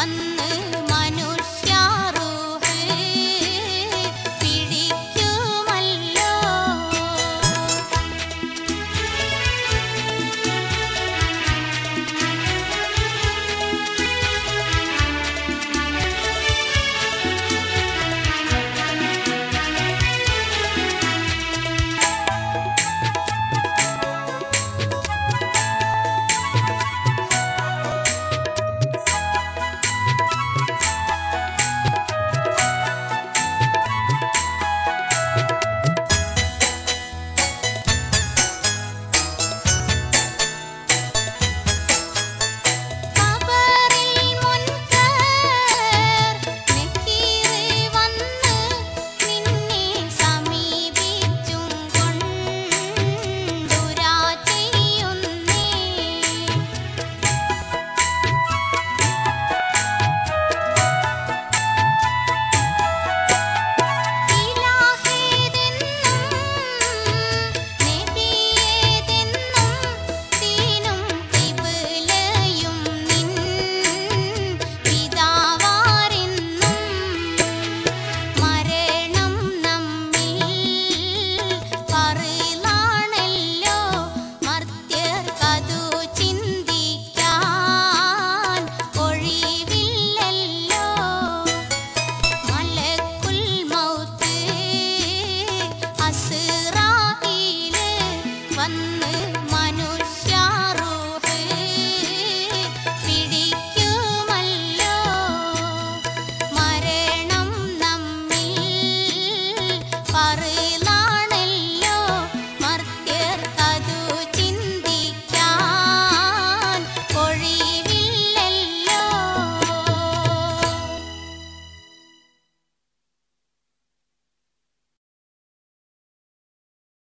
one